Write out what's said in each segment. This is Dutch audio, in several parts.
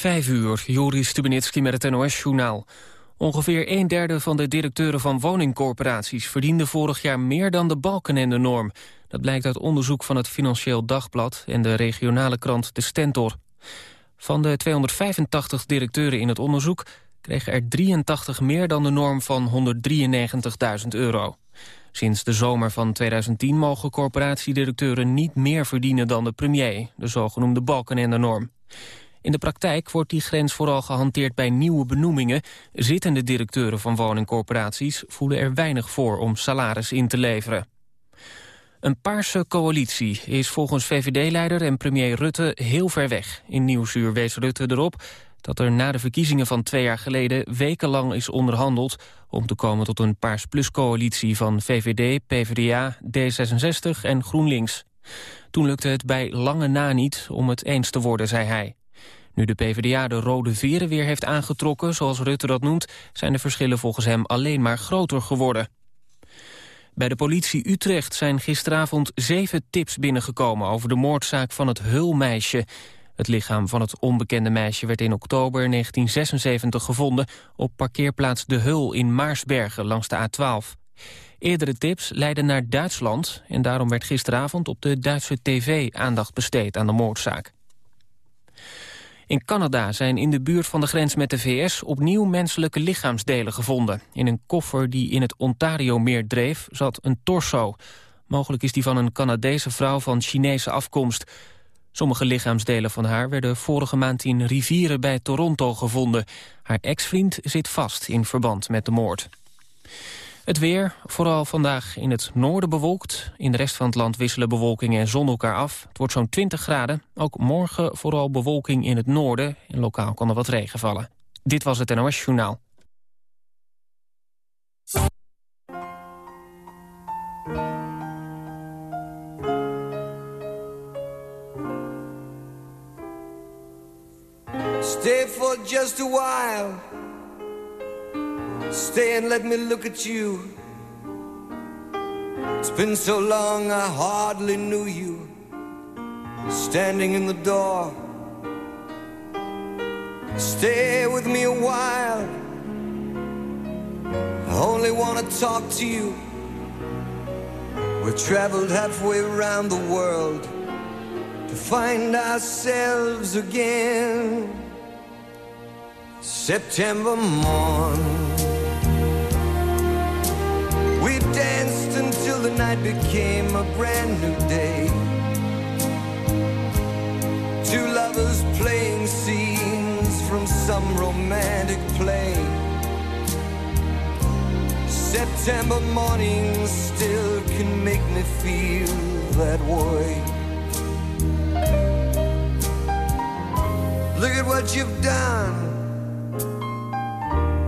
Vijf uur, Joris Stubenitski met het NOS-journaal. Ongeveer een derde van de directeuren van woningcorporaties... verdiende vorig jaar meer dan de balken en de norm. Dat blijkt uit onderzoek van het Financieel Dagblad... en de regionale krant De Stentor. Van de 285 directeuren in het onderzoek... kregen er 83 meer dan de norm van 193.000 euro. Sinds de zomer van 2010 mogen corporatiedirecteuren niet meer verdienen dan de premier, de zogenoemde balken en de norm. In de praktijk wordt die grens vooral gehanteerd bij nieuwe benoemingen. Zittende directeuren van woningcorporaties voelen er weinig voor om salaris in te leveren. Een paarse coalitie is volgens VVD-leider en premier Rutte heel ver weg. In Nieuwsuur wees Rutte erop dat er na de verkiezingen van twee jaar geleden wekenlang is onderhandeld om te komen tot een Paars Plus-coalitie van VVD, PvdA, D66 en GroenLinks. Toen lukte het bij lange na niet om het eens te worden, zei hij. Nu de PvdA de rode veren weer heeft aangetrokken, zoals Rutte dat noemt... zijn de verschillen volgens hem alleen maar groter geworden. Bij de politie Utrecht zijn gisteravond zeven tips binnengekomen... over de moordzaak van het Hulmeisje. Het lichaam van het onbekende meisje werd in oktober 1976 gevonden... op parkeerplaats De Hul in Maarsbergen langs de A12. Eerdere tips leidden naar Duitsland... en daarom werd gisteravond op de Duitse tv aandacht besteed aan de moordzaak. In Canada zijn in de buurt van de grens met de VS opnieuw menselijke lichaamsdelen gevonden. In een koffer die in het Ontario-meer dreef zat een torso. Mogelijk is die van een Canadese vrouw van Chinese afkomst. Sommige lichaamsdelen van haar werden vorige maand in rivieren bij Toronto gevonden. Haar ex-vriend zit vast in verband met de moord. Het weer, vooral vandaag in het noorden bewolkt. In de rest van het land wisselen bewolking en zon elkaar af. Het wordt zo'n 20 graden. Ook morgen vooral bewolking in het noorden. En lokaal kan er wat regen vallen. Dit was het NOS Journaal. Stay for just a while Stay and let me look at you. It's been so long I hardly knew you. Standing in the door. Stay with me a while. I only want to talk to you. We traveled halfway around the world to find ourselves again. September morn the night became a brand new day. Two lovers playing scenes from some romantic play. September morning still can make me feel that way. Look at what you've done.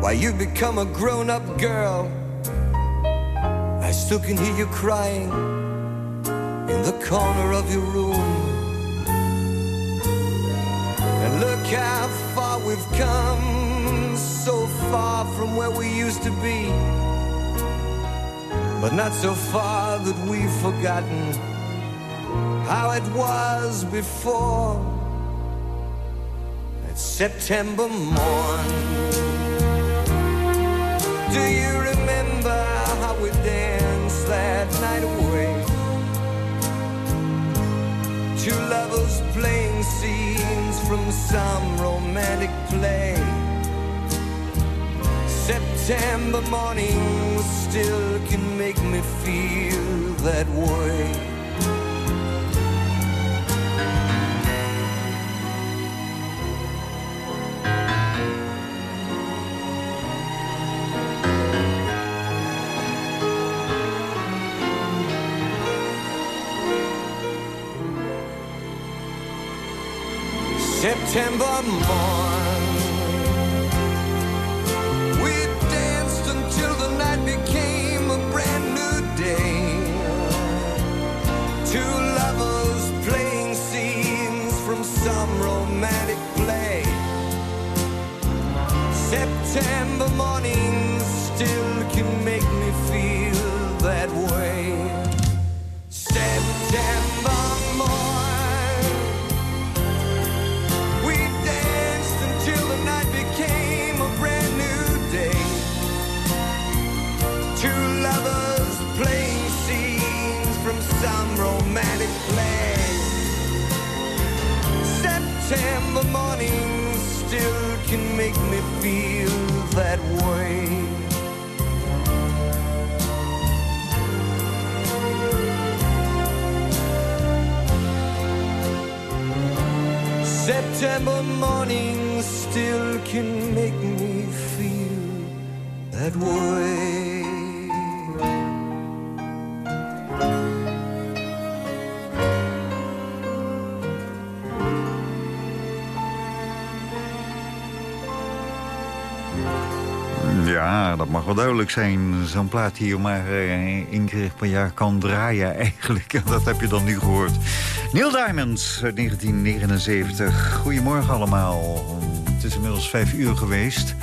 Why, you've become a grown up girl still can hear you crying in the corner of your room. And look how far we've come, so far from where we used to be. But not so far that we've forgotten how it was before. That September morn. Do you remember how we danced? Night away. Two lovers playing scenes from some romantic play. September mornings still can make me feel that way. September morn. Feel that way. September morning still can make me feel that way. Ja, dat mag wel duidelijk zijn. Zo'n plaat die je maar uh, één keer per jaar kan draaien eigenlijk. Dat heb je dan nu gehoord. Neil Diamond uit 1979. Goedemorgen allemaal. Het is inmiddels vijf uur geweest.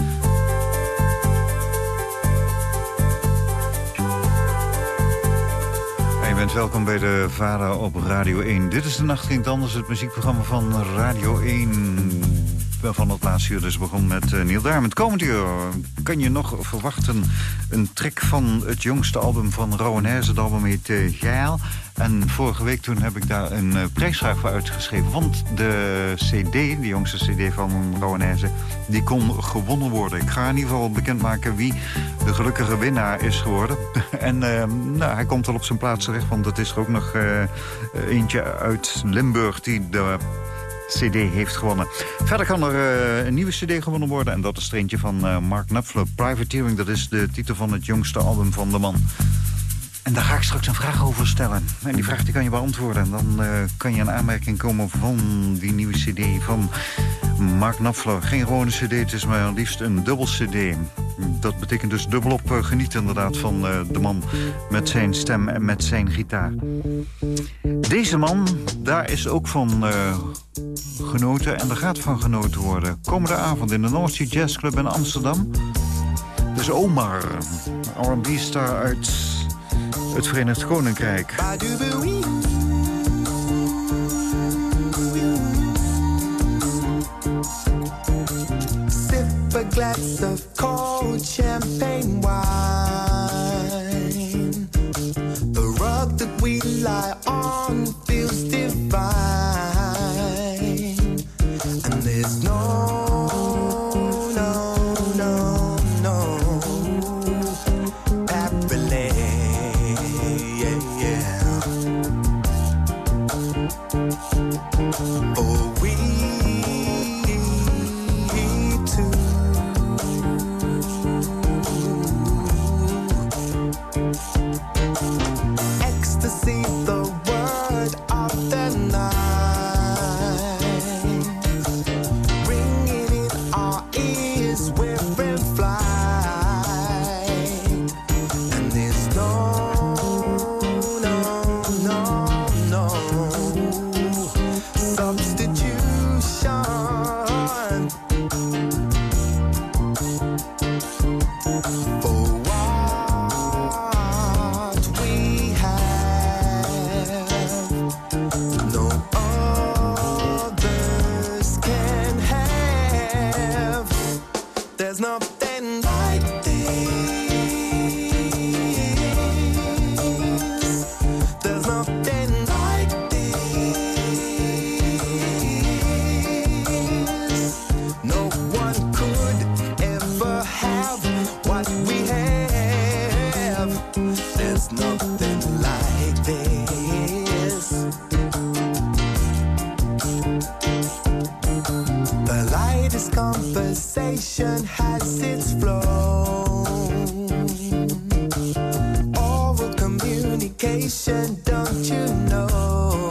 Je bent welkom bij de Vader op Radio 1. Dit is de Nacht Ging Anders, het muziekprogramma van Radio 1 van het laatste uur dus begon met uh, Neil Diamond. Komend uur kan je nog verwachten een track van het jongste album van Rowan Hees. Het album heet uh, Geil. En vorige week toen heb ik daar een prijsvraag voor uitgeschreven. Want de cd, de jongste cd van Rowan die kon gewonnen worden. Ik ga in ieder geval bekendmaken wie de gelukkige winnaar is geworden. en nou, hij komt al op zijn plaats terecht, want het is er ook nog eentje uit Limburg die de cd heeft gewonnen. Verder kan er uh, een nieuwe cd gewonnen worden. En dat is er eentje van uh, Mark Knopfler. Privateering, dat is de titel van het jongste album van de man. En daar ga ik straks een vraag over stellen. En die vraag die kan je beantwoorden. En dan uh, kan je een aanmerking komen van die nieuwe cd van Mark Knopfler. Geen gewone cd, het is maar liefst een dubbel cd. Dat betekent dus dubbelop uh, genieten inderdaad van de man met zijn stem en met zijn gitaar. Deze man, daar is ook van genoten en er gaat van genoten worden. Komende avond in de North Sea Jazz Club in Amsterdam. Dus Omar, R&B-star uit het Verenigd Koninkrijk. Sip a glass of cold champagne wine. Communication, don't you know?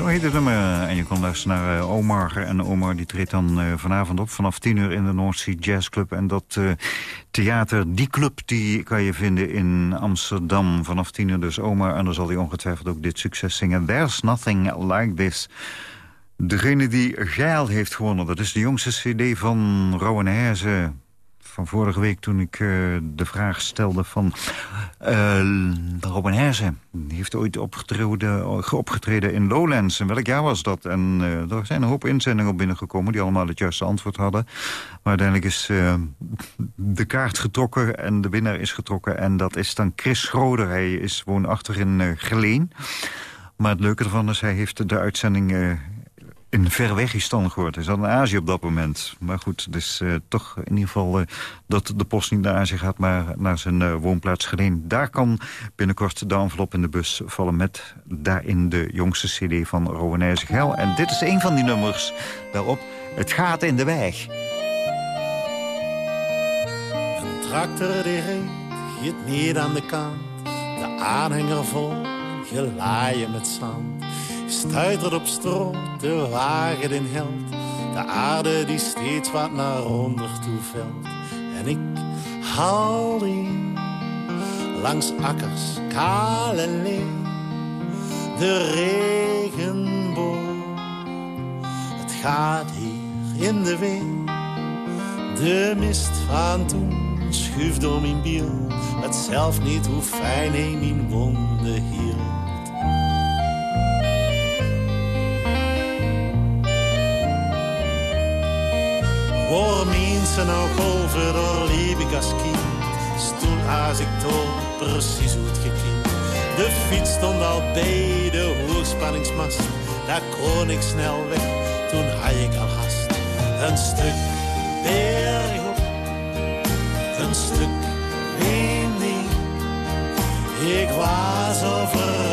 Zo heet het nummer. En je kon luisteren naar uh, Omar. En Omar die treedt dan uh, vanavond op vanaf 10 uur in de North Sea Jazz Club. En dat theater, die club, die kan je vinden in Amsterdam. Vanaf 10 uur dus Omar. En dan zal hij ongetwijfeld ook dit succes zingen. There's Nothing Like This. Degene die Geil heeft gewonnen, dat is de jongste cd van Rowan Herze van vorige week toen ik uh, de vraag stelde van... Uh, Robin Herzen, die heeft ooit opgetreden, opgetreden in Lowlands. En welk jaar was dat? En uh, er zijn een hoop inzendingen op binnengekomen... die allemaal het juiste antwoord hadden. Maar uiteindelijk is de kaart getrokken en de winnaar is getrokken. En dat is dan Chris Schroeder. Hij is woonachtig in Geleen. Maar het leuke ervan is, hij heeft de uitzending in Verwegistan. Hij zat in Azië op dat moment. Maar goed, dus uh, toch in ieder geval uh, dat de post niet naar Azië gaat... maar naar zijn uh, woonplaats Geleen. Daar kan binnenkort de envelop in de bus vallen... met daarin de jongste cd van Rowanese Gel. En dit is een van die nummers daarop. Het gaat in de weg. Een tractor die giet niet aan de kant. De aanhanger vol, gelaaien met zand stuitert op stro, de wagen in held. De aarde die steeds wat naar onder toe velt. En ik haal in langs akkers, kaal en leeg. De regenboog, het gaat hier in de wind. De mist van toen schuift door mijn biel. Het zelf niet hoe fijn hij mijn wonden hield. Waar mensen nou golven, liep ik als kind. Stoer als ik door, precies hoe het. De fiets stond al bij de hoogspanningsmast. Daar kon ik snel weg, toen had ik al hast. Een stuk bergop, een stuk winding. Ik was over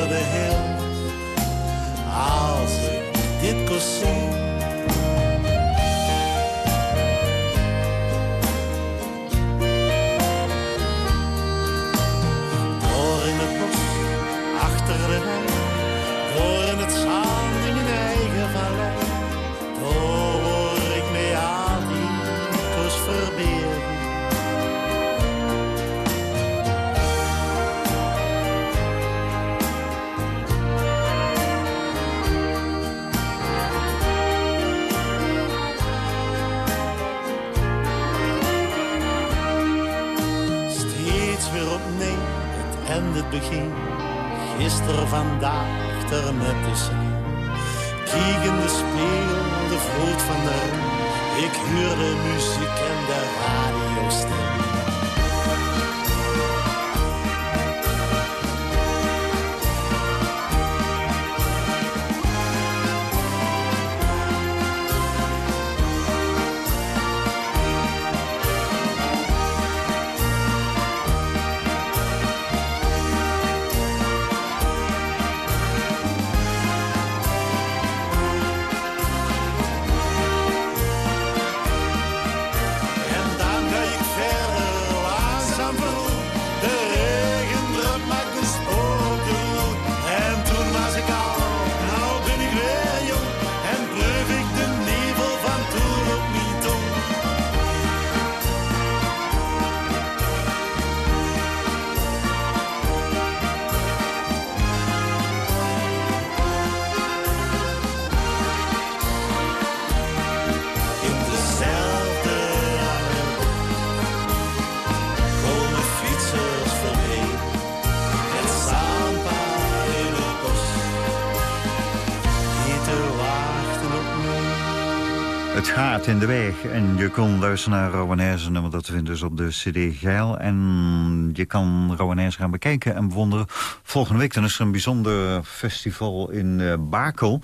in de weg. En je kon luisteren naar Rowanese nummer dat vinden dus op de cd Geil. En je kan Rowanese gaan bekijken en bewonderen. Volgende week dan is er een bijzonder festival in uh, Bakel.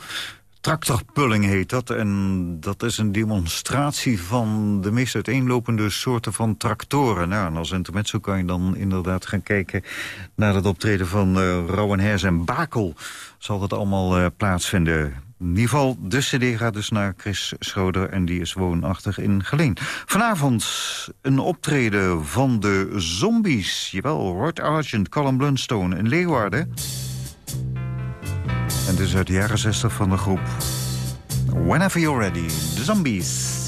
Tractorpulling heet dat. En dat is een demonstratie van de meest uiteenlopende soorten van tractoren. Nou, en als intermezzo kan je dan inderdaad gaan kijken naar het optreden van uh, Rowan en Bakel. Zal dat allemaal uh, plaatsvinden Geval, de cd gaat dus naar Chris Schroeder en die is woonachtig in Geleen. Vanavond een optreden van de Zombies. Jawel, Rod Argent, Colin Blunstone in Leeuwarden. En dus uit de jaren 60 van de groep Whenever You're Ready, de Zombies.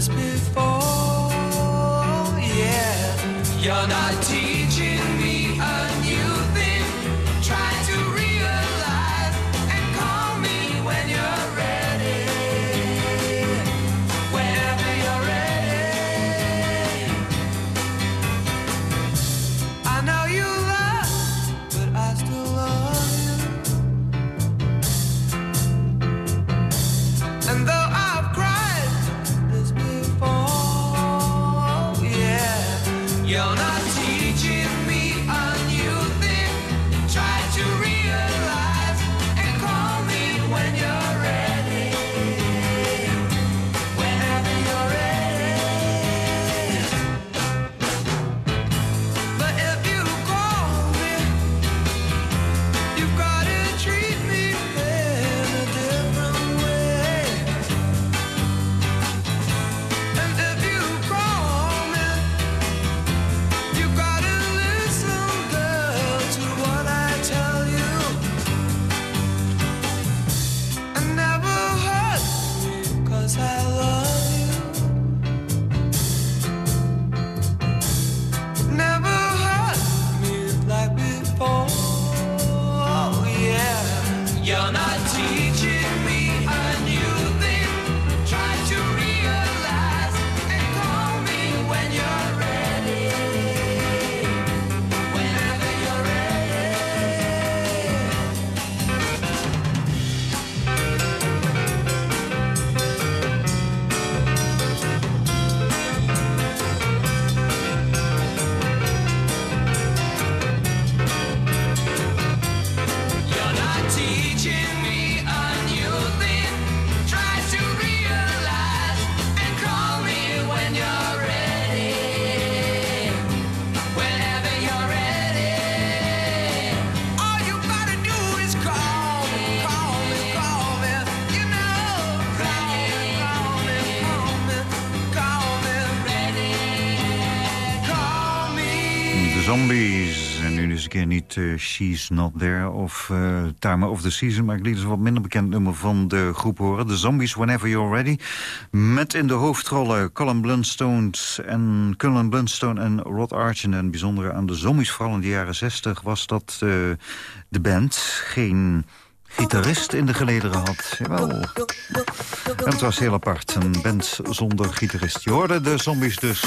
This before, yeah. You're not eh, She's Not There of uh, Time of the Season... maar ik liet dus wat minder bekend nummer van de groep horen. De Zombies, Whenever You're Ready. Met in de hoofdrollen Colin Blunstone en, Colin Blunstone en Rod Archen. En bijzondere aan de Zombies, vooral in de jaren 60... was dat uh, de band geen gitarist in de gelederen had. Jawel. En het was heel apart, een band zonder gitarist. Je hoorde de Zombies dus...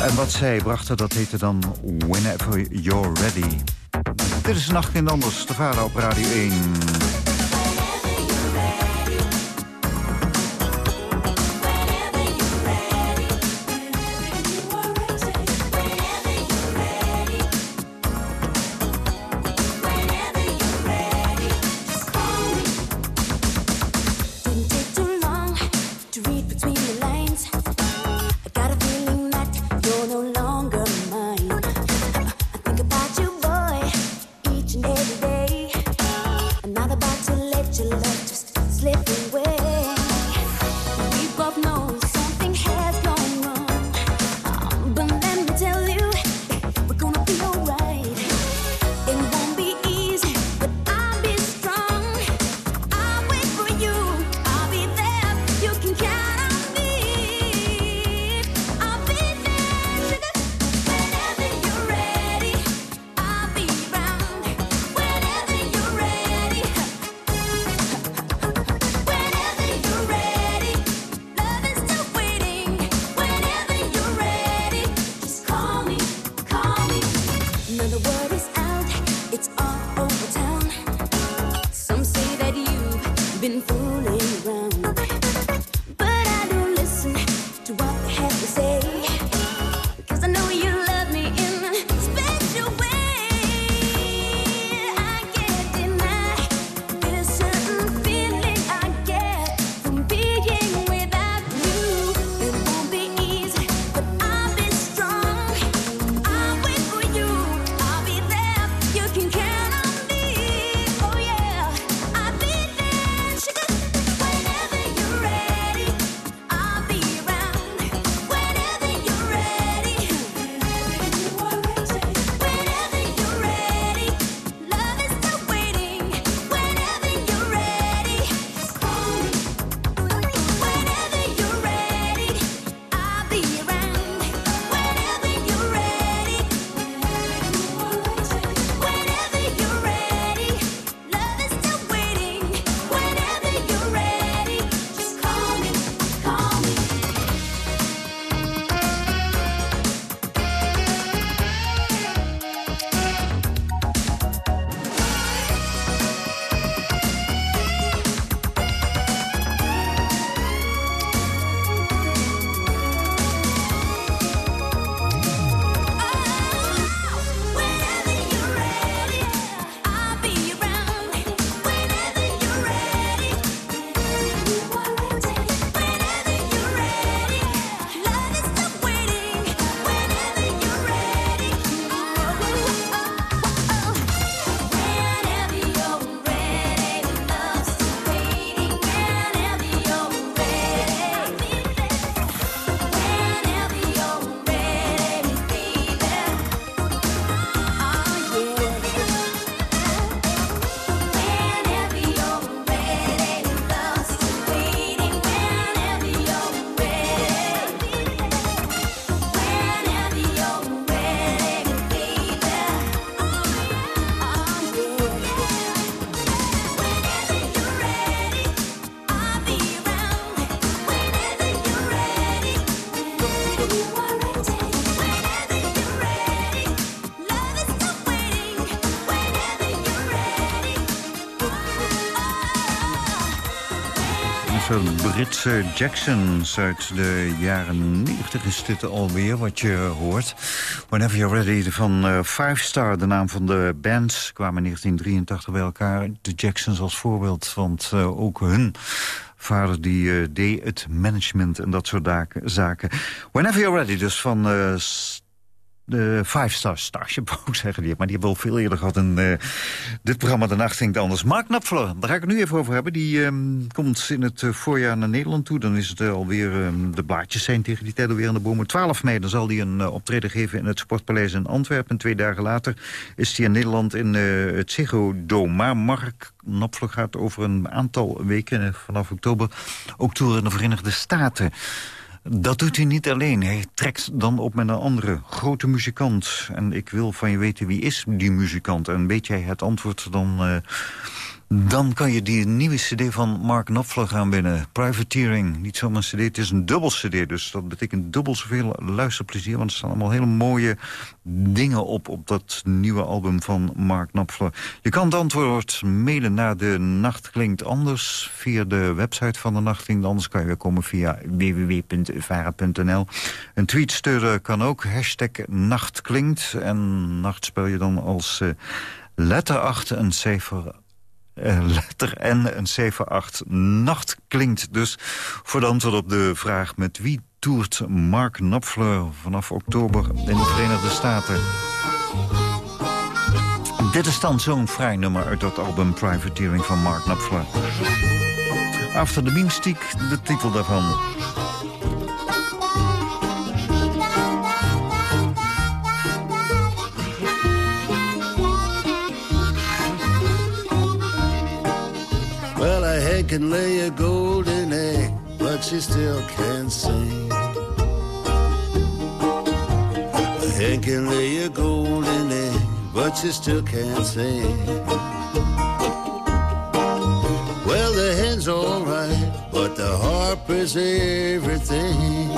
En wat zij brachten, dat heette dan Whenever You're Ready. Dit is Nacht in Anders, de vader op Radio 1. Britse Jacksons uit de jaren 90 is dit alweer wat je hoort. Whenever You're Ready van uh, Five Star, de naam van de band, kwamen in 1983 bij elkaar. De Jacksons als voorbeeld, want uh, ook hun vader die uh, deed het management en dat soort zaken. Whenever You're Ready, dus van de Five Star Starship, wou zeggen. Die, maar die hebben we al veel eerder gehad in uh, dit programma De Nacht Denkt Anders. Mark Knapfler, daar ga ik het nu even over hebben. Die um, komt in het uh, voorjaar naar Nederland toe. Dan is het uh, alweer, um, de blaadjes zijn tegen die tijd alweer aan de bomen. 12 mei dan zal hij een optreden geven in het Sportpaleis in Antwerpen. En twee dagen later is hij in Nederland in het Ziggo Dome. Maar Mark Knapfler gaat over een aantal weken, vanaf oktober, ook toeren in de Verenigde Staten. Dat doet hij niet alleen. Hij trekt dan op met een andere grote muzikant. En ik wil van je weten wie is die muzikant. En weet jij het antwoord, dan, uh, dan kan je die nieuwe cd van Mark Knopfler gaan winnen. Privateering, niet zomaar een cd, het is een dubbel cd. Dus dat betekent dubbel zoveel luisterplezier. Want er staan allemaal hele mooie dingen op... op dat nieuwe album van Mark Knopfler. Je kan het antwoord mailen naar de Nacht Klinkt Anders... via de website van de Nacht Klinkt Anders. Kan je weer komen via www.vara.nl. Een tweet sturen kan ook. Hashtag Nacht Klinkt. En nacht spel je dan als uh, letter achter een cijfer letter N, een 7-8. Nacht klinkt dus voor de antwoord op de vraag... met wie toert Mark Knopfler vanaf oktober in de Verenigde Staten? Dit is dan zo'n vrij nummer uit dat album Privateering van Mark Knopfler. After the Beamstick, de titel daarvan. Can lay a golden egg, but she still can't sing. A hen can lay a golden egg, but she still can't sing. Well, the hen's alright, but the harp is everything.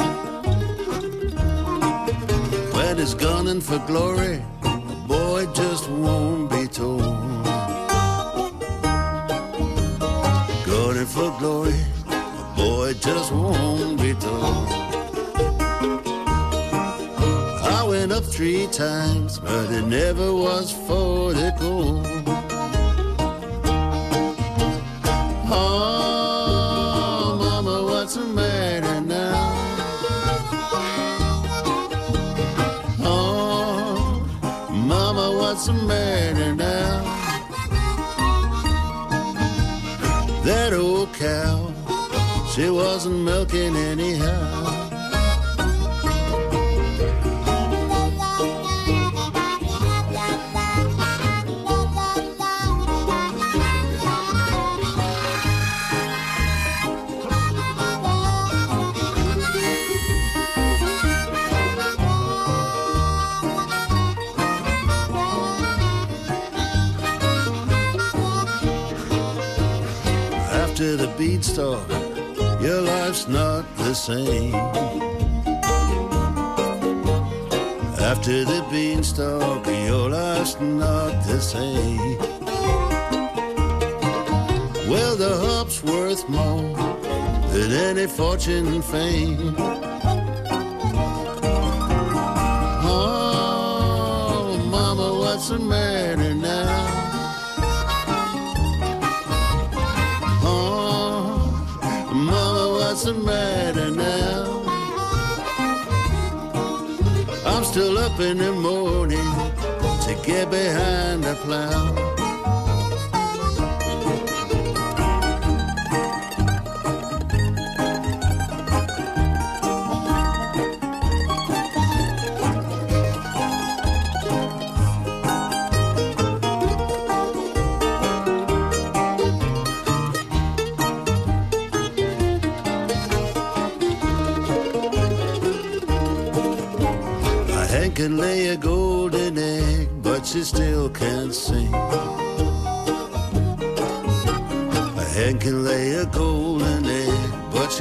When it's gunning for glory, a boy just won't be told. For glory, a boy just won't be told. I went up three times, but it never was for the gold. She wasn't milking anyhow. After the beanstalk, your life's not the same. After the beanstalk, your life's not the same. Well, the hop's worth more than any fortune and fame. Oh, mama, what's the matter still up in the morning to get behind the plow.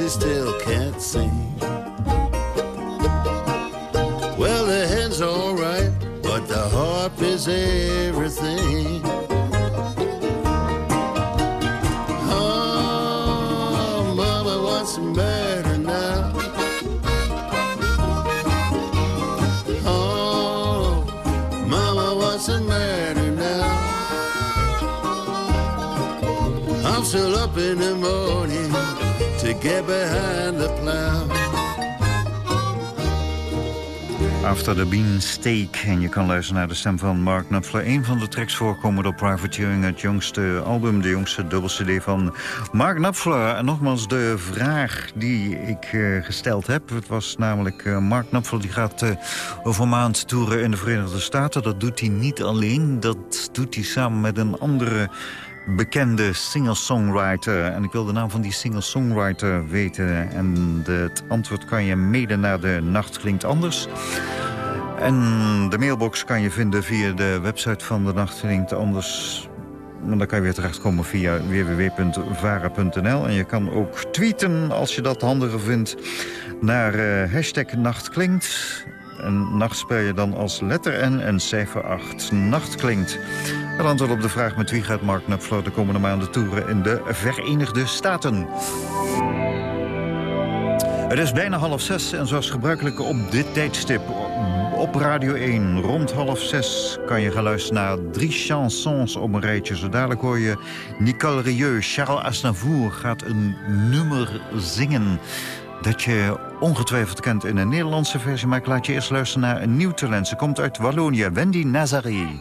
Still can't get behind the plow. After the Bean Steak. En je kan luisteren naar de stem van Mark Knopfler. Een van de tracks voorkomen op Privateering, het jongste album, de jongste dubbel-cd van Mark Knopfler. En nogmaals de vraag die ik eh, gesteld heb. Het was namelijk eh, Mark Knopfler die gaat eh, over maand toeren in de Verenigde Staten. Dat doet hij niet alleen, dat doet hij samen met een andere bekende singer-songwriter. En ik wil de naam van die singer-songwriter weten. En het antwoord kan je mede naar de Nacht Klinkt Anders. En de mailbox kan je vinden via de website van de Nacht Klinkt Anders. En dan kan je weer terechtkomen via www.vara.nl. En je kan ook tweeten als je dat handiger vindt naar eh, hashtag Nachtklinkt. En nacht spel je dan als letter N en cijfer 8. Nacht klinkt. Het antwoord op de vraag met wie gaat Mark Knopfler de komende maanden toeren in de Verenigde Staten. Het is bijna half zes en zoals gebruikelijk op dit tijdstip op Radio 1 rond half zes kan je gaan luisteren naar drie chansons op een rijtje. Zo dadelijk hoor je Nicole Rieu, Charles Aznavour gaat een nummer zingen dat je ongetwijfeld kent in een Nederlandse versie. Maar ik laat je eerst luisteren naar een nieuw talent. Ze komt uit Wallonië, Wendy Nazari.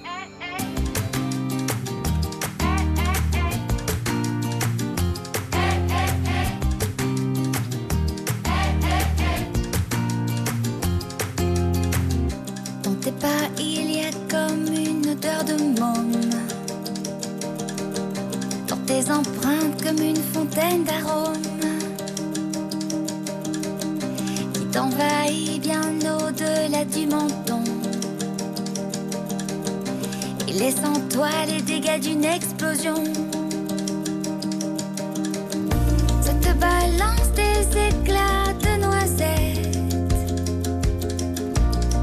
Et laisse en toi les dégâts d'une explosion. Ça te balance des éclats de noisettes.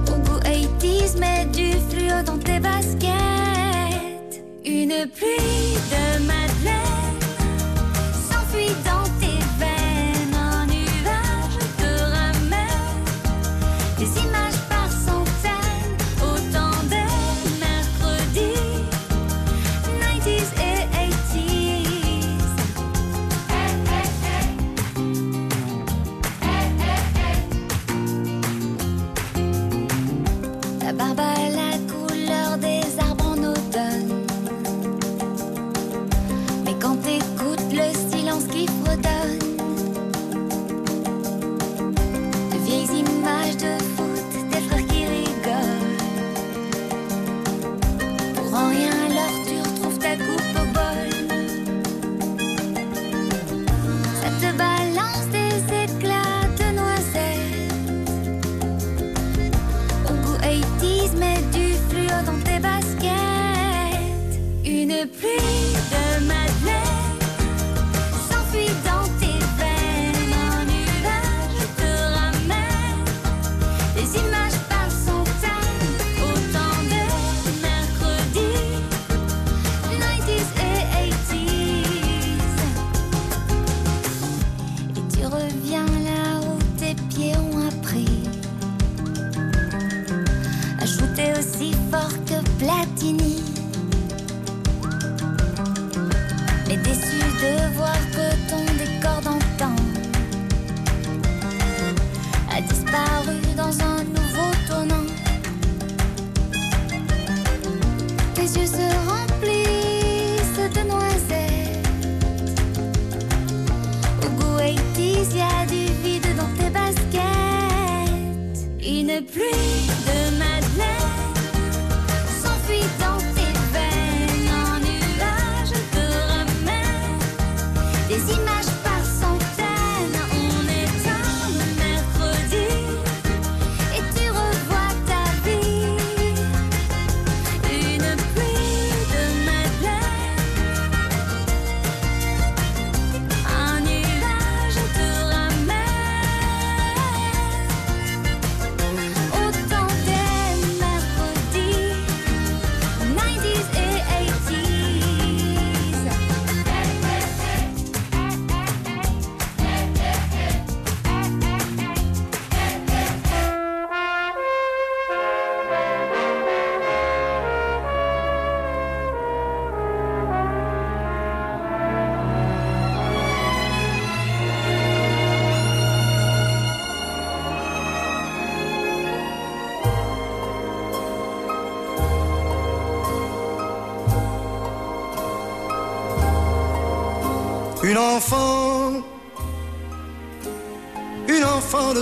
Au goût 80s, mets du fluo dans tes baskets. Une pluie de madeleine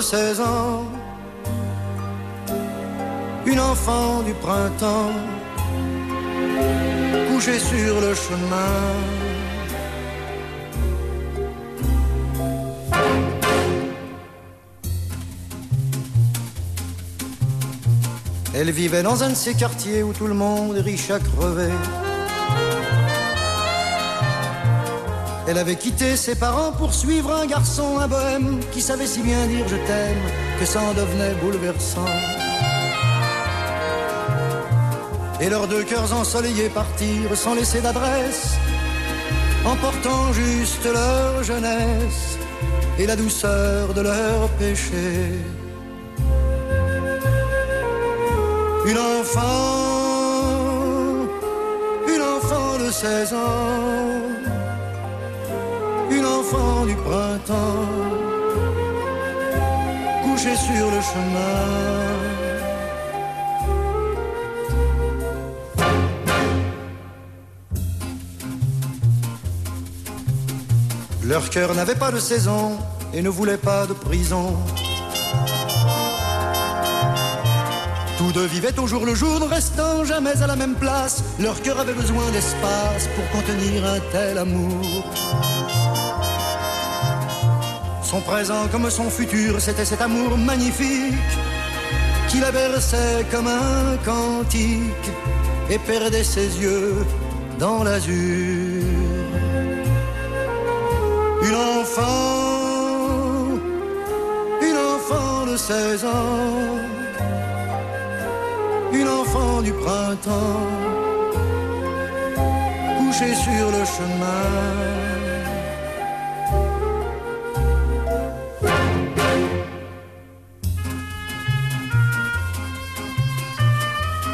de 16 ans, une enfant du printemps, couchée sur le chemin. Elle vivait dans un de ces quartiers où tout le monde est riche à crever. Elle avait quitté ses parents pour suivre un garçon, un bohème, qui savait si bien dire je t'aime que ça en devenait bouleversant. Et leurs deux cœurs ensoleillés partirent sans laisser d'adresse, emportant juste leur jeunesse et la douceur de leur péché. Une enfant, une enfant de 16 ans, du printemps, couchée sur le chemin. Leur cœur n'avait pas de saison et ne voulait pas de prison. Tous deux vivaient au jour le jour, ne restant jamais à la même place. Leur cœur avait besoin d'espace pour contenir un tel amour. Son présent comme son futur, c'était cet amour magnifique qui la berçait comme un cantique et perdait ses yeux dans l'azur. Une enfant, une enfant de 16 ans, une enfant du printemps, couchée sur le chemin.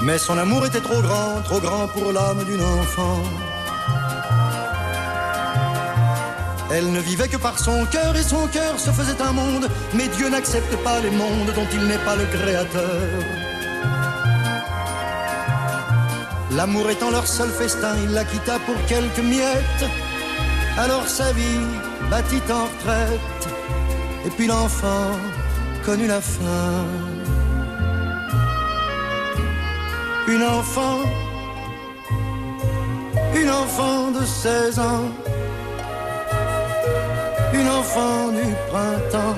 Mais son amour était trop grand, trop grand pour l'âme d'une enfant. Elle ne vivait que par son cœur et son cœur se faisait un monde. Mais Dieu n'accepte pas les mondes dont il n'est pas le créateur. L'amour étant leur seul festin, il la quitta pour quelques miettes. Alors sa vie battit en retraite. Et puis l'enfant connut la fin. Une enfant, une enfant de 16 ans une enfant du printemps,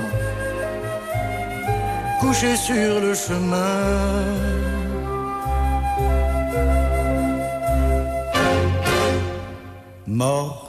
couchée sur le chemin. Morte.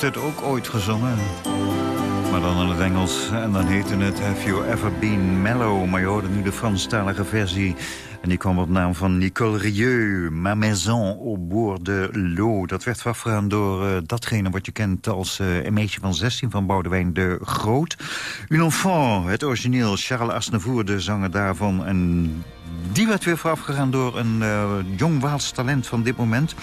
Het ook ooit gezongen. Maar dan in het Engels. En dan heette het Have You Ever Been Mellow. Maar je hoorde nu de Franstalige versie. En die kwam op naam van Nicole Rieu. Ma maison au bord de l'eau. Dat werd afgegaan door uh, datgene wat je kent als uh, een meisje van 16 van Boudewijn de Groot. Un enfant, het origineel. Charles Aznavour, de zanger daarvan. En die werd weer voorafgegaan door een uh, jong Waals talent van dit moment.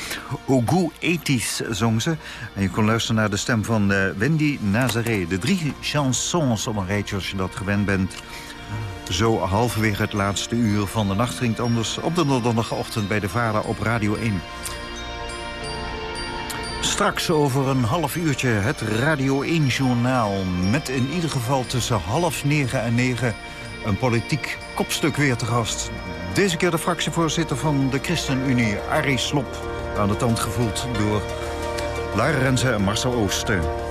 Ogu Ethisch zong ze. En je kon luisteren naar de stem van uh, Wendy Nazaré. De drie chansons op een rijtje als je dat gewend bent. Zo halverwege het laatste uur van de nacht ging anders op de donderdagochtend bij de Vader op Radio 1. Straks over een half uurtje het Radio 1-journaal. Met in ieder geval tussen half negen en negen een politiek kopstuk weer te gast. Deze keer de fractievoorzitter van de ChristenUnie, Arie Slop. Aan de tand gevoeld door Lara Renze en Marcel Oosten.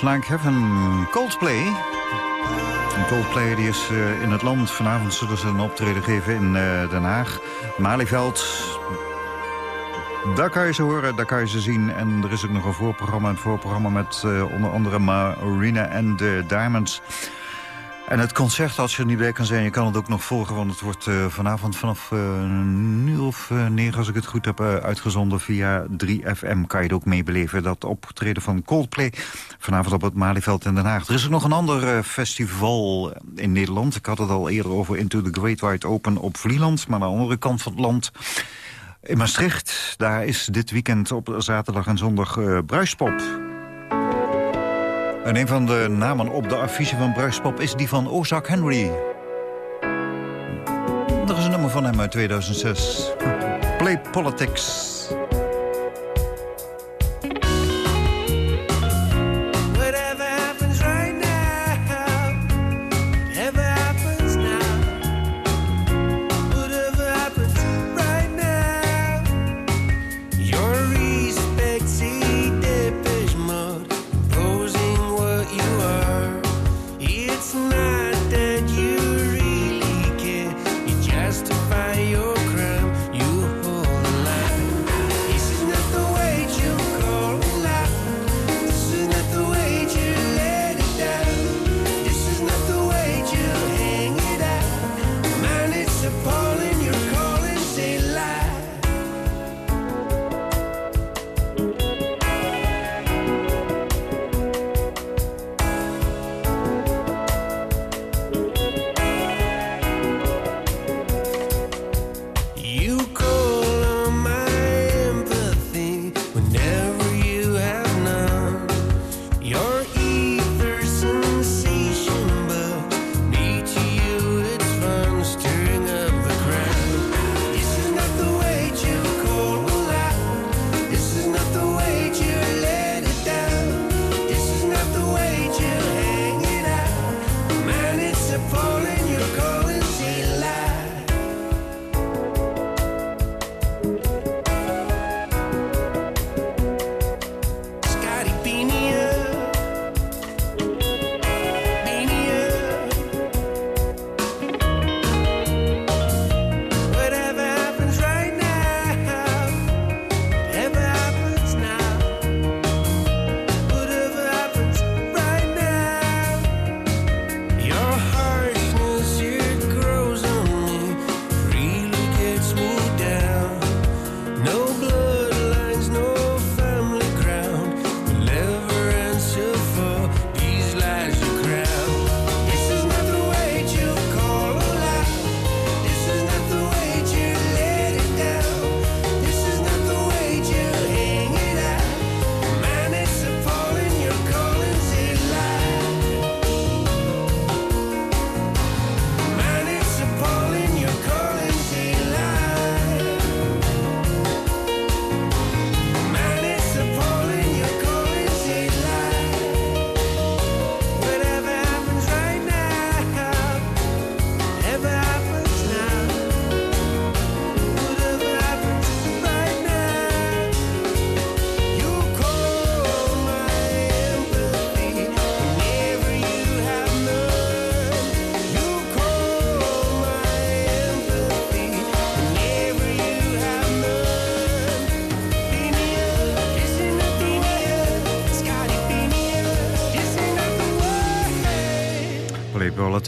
Birds Like Heaven, Coldplay. En Coldplay die is uh, in het land. Vanavond zullen ze een optreden geven in uh, Den Haag. Malieveld. Daar kan je ze horen, daar kan je ze zien. En er is ook nog een voorprogramma. Een voorprogramma met uh, onder andere Marina en de Diamonds. En het concert, als je er niet bij kan zijn, je kan het ook nog volgen... want het wordt eh, vanavond vanaf uh, nu of uh, negen, als ik het goed heb, uitgezonden via 3FM. Kan je het ook meebeleven, dat optreden van Coldplay. Vanavond op het Malieveld in Den Haag. Er is ook nog een ander festival in Nederland. Ik had het al eerder over Into the Great Wide Open op Vlieland... maar aan de andere kant van het land... In Maastricht, daar is dit weekend op zaterdag en zondag Bruispop... En een van de namen op de affiche van Bruispop is die van Ozark Henry. Er is een nummer van hem uit 2006. Play Politics.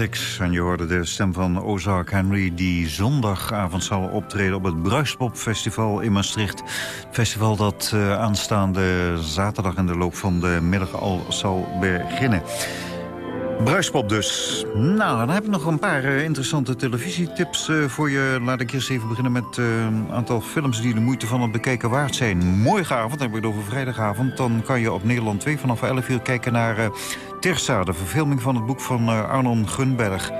En je hoorde de stem van Ozark Henry... die zondagavond zal optreden op het Bruispop Festival in Maastricht. Festival dat eh, aanstaande zaterdag in de loop van de middag al zal beginnen. Bruispop dus. Nou, dan heb ik nog een paar eh, interessante televisietips eh, voor je. Laat ik eerst even beginnen met eh, een aantal films die de moeite van het bekijken waard zijn. Morgenavond, dan heb ik het over vrijdagavond... dan kan je op Nederland 2 vanaf 11 uur kijken naar eh Terza... de verfilming van het boek van eh, Arnon Gunberg.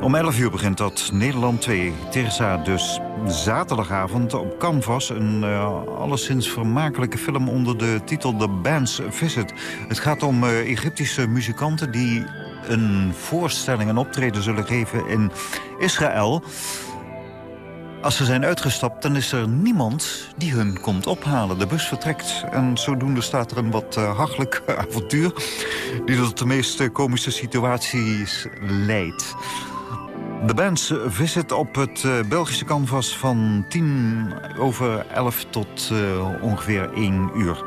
Om 11 uur begint dat Nederland 2. Terza dus zaterdagavond op Canvas. Een eh, alleszins vermakelijke film onder de titel The Band's Visit. Het gaat om eh, Egyptische muzikanten die een voorstelling, een optreden zullen geven in Israël. Als ze zijn uitgestapt, dan is er niemand die hun komt ophalen. De bus vertrekt en zodoende staat er een wat uh, hachelijk avontuur... die tot de meest komische situaties leidt. De bands visit op het uh, Belgische canvas van 10 over 11 tot uh, ongeveer 1 uur.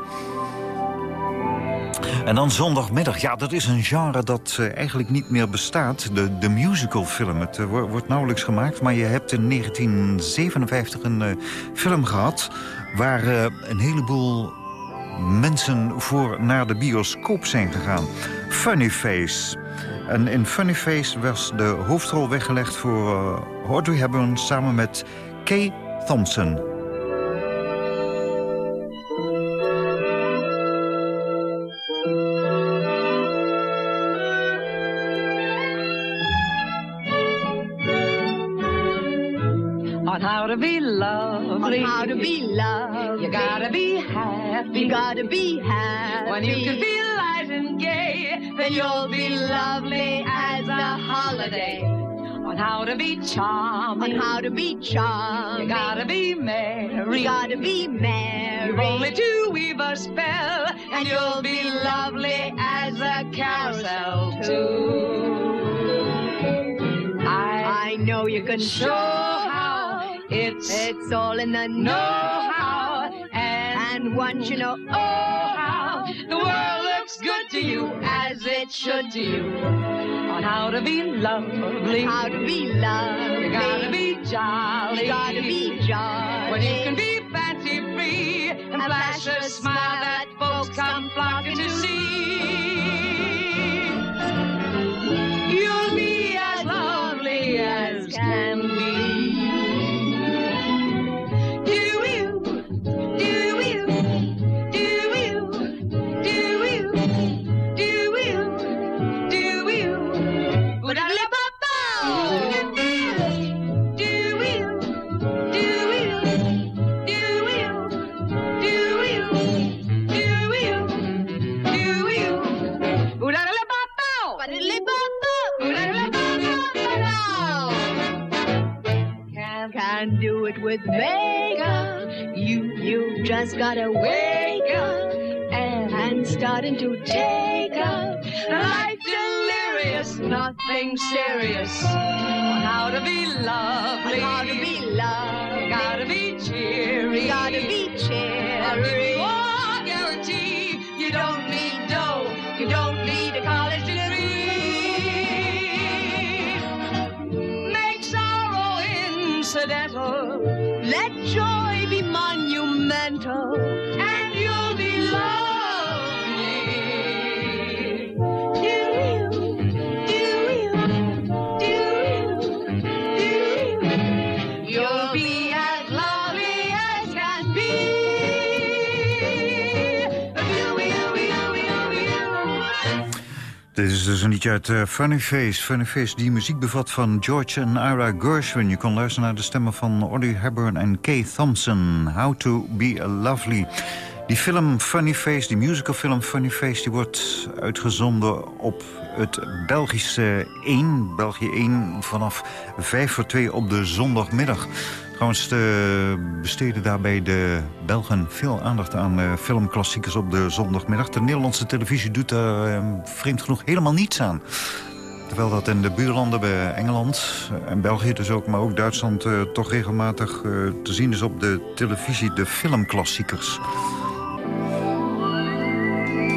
En dan zondagmiddag. Ja, dat is een genre dat eh, eigenlijk niet meer bestaat. De, de musicalfilm. Het eh, wo- wordt nauwelijks gemaakt. Maar je hebt in 1957 een eh, film gehad... waar eh, een heleboel mensen voor naar de bioscoop zijn gegaan. Funny Face. En in Funny Face was de hoofdrol weggelegd voor eh, Audrey Hepburn... samen met Kay Thompson. on how to be lovely. On how to be lovely. You gotta be happy. You gotta be happy. When you can be light and gay, then you'll be lovely as a holiday. On how to be on charming. how to be charming. You gotta be merry. You gotta be merry. You've only to weave a spell, and you'll be lovely as a carousel too. I I know you can show how it's It's all in the know know how and And once you know, oh how the world looks good to you as it should to you. On how to be lovely. how to be lovely. You gotta be jolly. You gotta be jolly. When you can be fancy free and flash a smile that folks come flocking to see. With makeup. You, you just gotta wake up and, and starting to take up. Life delirious, nothing serious. On how to be lovely. How to be lovely. Gotta be cheery. Gotta be cheery. guarantee. You don't need Oh. Dit is dus een liedje uit eh, Funny Face. Funny Face die muziek bevat van George en Ira Gershwin. Je kon luisteren naar de stemmen van Audrey Hepburn en Kay Thompson. How to be lovely. Die film Funny Face, die musicalfilm Funny Face... die wordt uitgezonden op het Belgische 1. België 1 vanaf 5 voor 2 op de zondagmiddag. Trouwens, de besteden daarbij de Belgen veel aandacht aan eh, filmklassiekers op de zondagmiddag. De Nederlandse televisie doet daar eh, vreemd genoeg helemaal niets aan. Terwijl dat in de buurlanden bij Engeland en België dus ook... maar ook Duitsland eh, toch regelmatig eh, te zien is op de televisie... de filmklassiekers.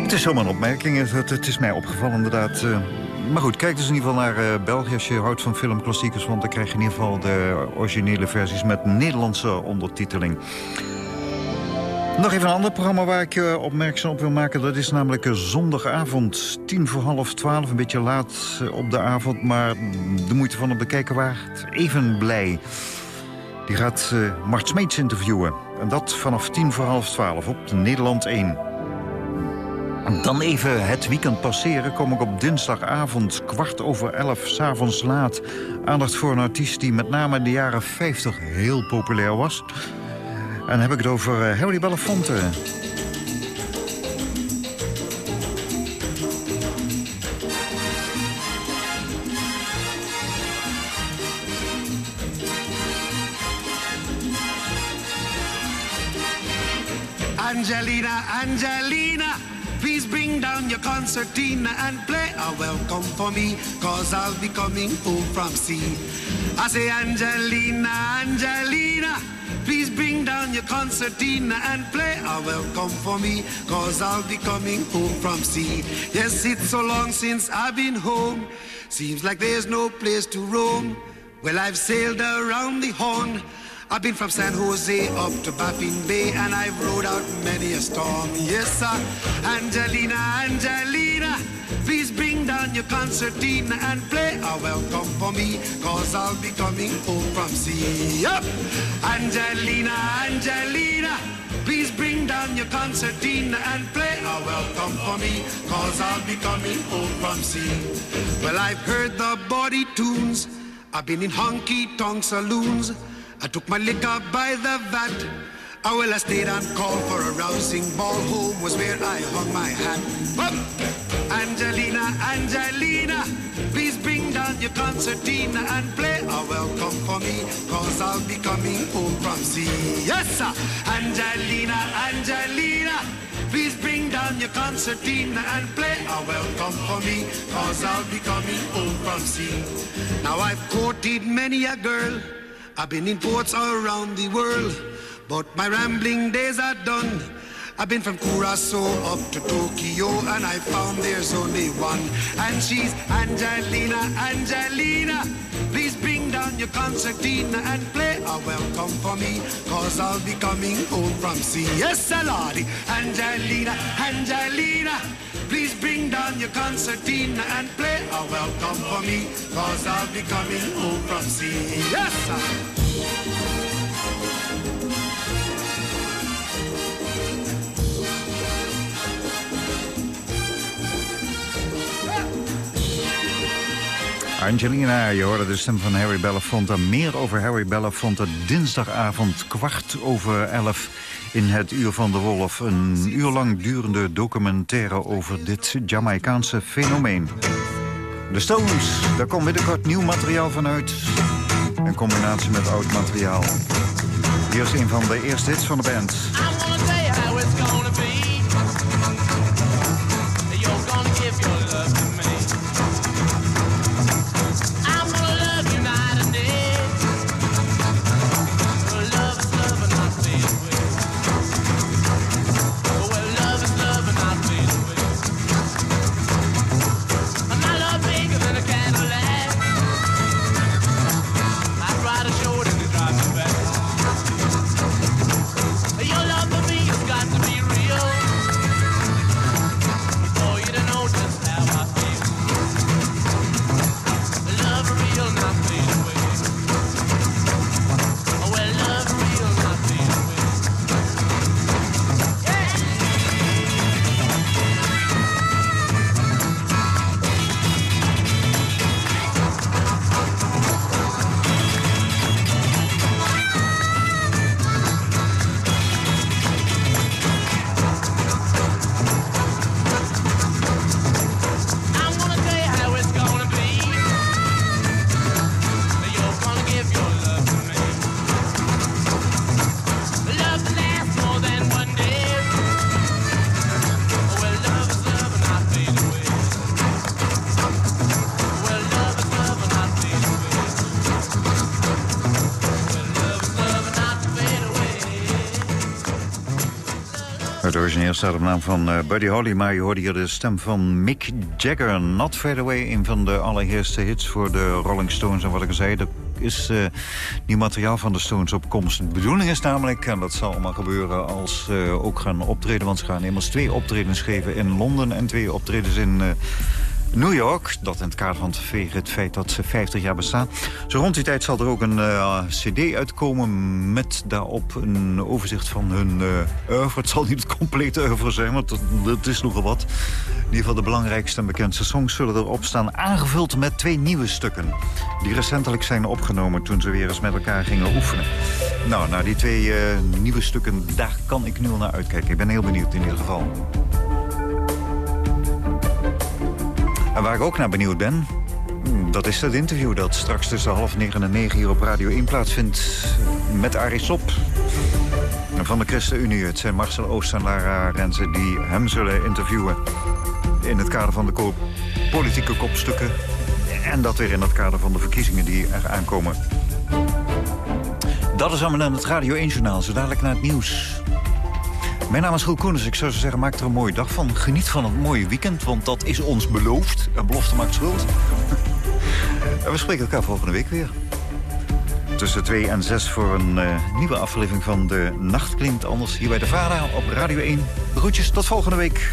Het is zomaar een opmerking. Het, het is mij opgevallen inderdaad. eh. Maar goed, kijk dus in ieder geval naar eh, België als je houdt van filmklassiekers... want dan krijg je in ieder geval de originele versies met Nederlandse ondertiteling. Nog even een ander programma waar ik je opmerkzaam op wil maken. Dat is namelijk eh, zondagavond, tien voor half twaalf. Een beetje laat eh, op de avond, maar de moeite van het bekijken waard. Even blij. Die gaat eh, Mart Smeets interviewen. En dat vanaf tien voor half twaalf op de Nederland 1. Dan even het weekend passeren. Kom ik op dinsdagavond, kwart over elf, s'avonds laat. Aandacht voor een artiest die met name in de jaren 50 heel populair was. En dan heb ik het over eh, Harry Belafonte. Down your concertina and play a welcome for me, cause I'll be coming home from sea. I say, Angelina, Angelina, please bring down your concertina and play a welcome for me, cause I'll be coming home from sea. Yes, it's so long since I've been home, seems like there's no place to roam. Well, I've sailed around the horn. I've been from San Jose up to Baffin Bay and I've rode out many a storm. Yes, sir. Angelina, Angelina, please bring down your concertina and play a welcome for me, cause I'll be coming home from sea. Yup. Angelina, Angelina, please bring down your concertina and play a welcome for me, cause I'll be coming home from sea. Well, I've heard the body tunes. I've been in honky tonk saloons. I took my liquor by the vat. Oh, well, I stayed on call for a rousing ball. Home was where I hung my hat. Angelina, Angelina, please bring down your concertina and play a welcome for me, cause I'll be coming home from sea. Yes, sir! Angelina, Angelina, please bring down your concertina and play a welcome for me, cause I'll be coming home from sea. Now I've courted many a girl. I've been in ports around the world, but my rambling days are done. I've been from Curacao up to Tokyo, and I found there's only one, and she's Angelina, Angelina. Please bring down your concertina and play a welcome for me, cause I'll be coming home from sea. Yes, Lordy, Angelina, Angelina. Please bring down your concertina and play a welcome for me, cause I'll be coming home from sea. Yes, sir. Angelina, je hoorde de stem van Harry Belafonte. Meer over Harry Belafonte dinsdagavond kwart over elf in het Uur van de Wolf. Een uur lang durende documentaire over dit Jamaicaanse fenomeen. De Stones, daar komt binnenkort nieuw materiaal van uit. In combinatie met oud materiaal. Hier is een van de eerste hits van de band. Origineel staat op naam van eh, Buddy Holly, maar je hoorde hier de stem van Mick Jagger. Not Fade Away, een van de allereerste hits voor de Rolling Stones. En wat ik al zei, er is eh, nieuw materiaal van de Stones op komst. De bedoeling is namelijk, en dat zal allemaal gebeuren als ze ook gaan optreden... want ze gaan immers twee optredens geven in Londen en twee optredens in... eh, New York, dat in het kader van het het feit dat ze 50 jaar bestaan. Zo rond die tijd zal er ook een eh, cd uitkomen... met daarop een overzicht van hun uh, oeuvre. Het zal niet het complete oeuvre zijn, want dat, is nogal wat. In ieder geval de belangrijkste en bekendste songs zullen erop staan... aangevuld met twee nieuwe stukken. Die recentelijk zijn opgenomen toen ze weer eens met elkaar gingen oefenen. Nou, naar die twee eh, nieuwe stukken, daar kan ik nu al naar uitkijken. Ik ben heel benieuwd in ieder geval. En waar ik ook naar benieuwd ben, dat is het interview dat straks tussen half negen en negen hier op Radio 1 plaatsvindt met Arie Sop. Van de ChristenUnie. Het zijn Marcel Oost en Lara Renze die hem zullen interviewen. in het kader van de politieke kopstukken. En dat weer in het kader van de verkiezingen die er aankomen. Dat is allemaal in het Radio 1-journaal, zo dadelijk naar het nieuws. Mijn naam is Groen Koenens. Ik zou zo zeggen, maak er een mooie dag van. Geniet van het mooie weekend, want dat is ons beloofd. Een belofte maakt schuld. en we spreken elkaar volgende week weer. Tussen 2 en 6 voor een eh, nieuwe aflevering van De Nacht Klinkt Anders... hier bij de VARA op Radio 1. Groetjes, tot volgende week.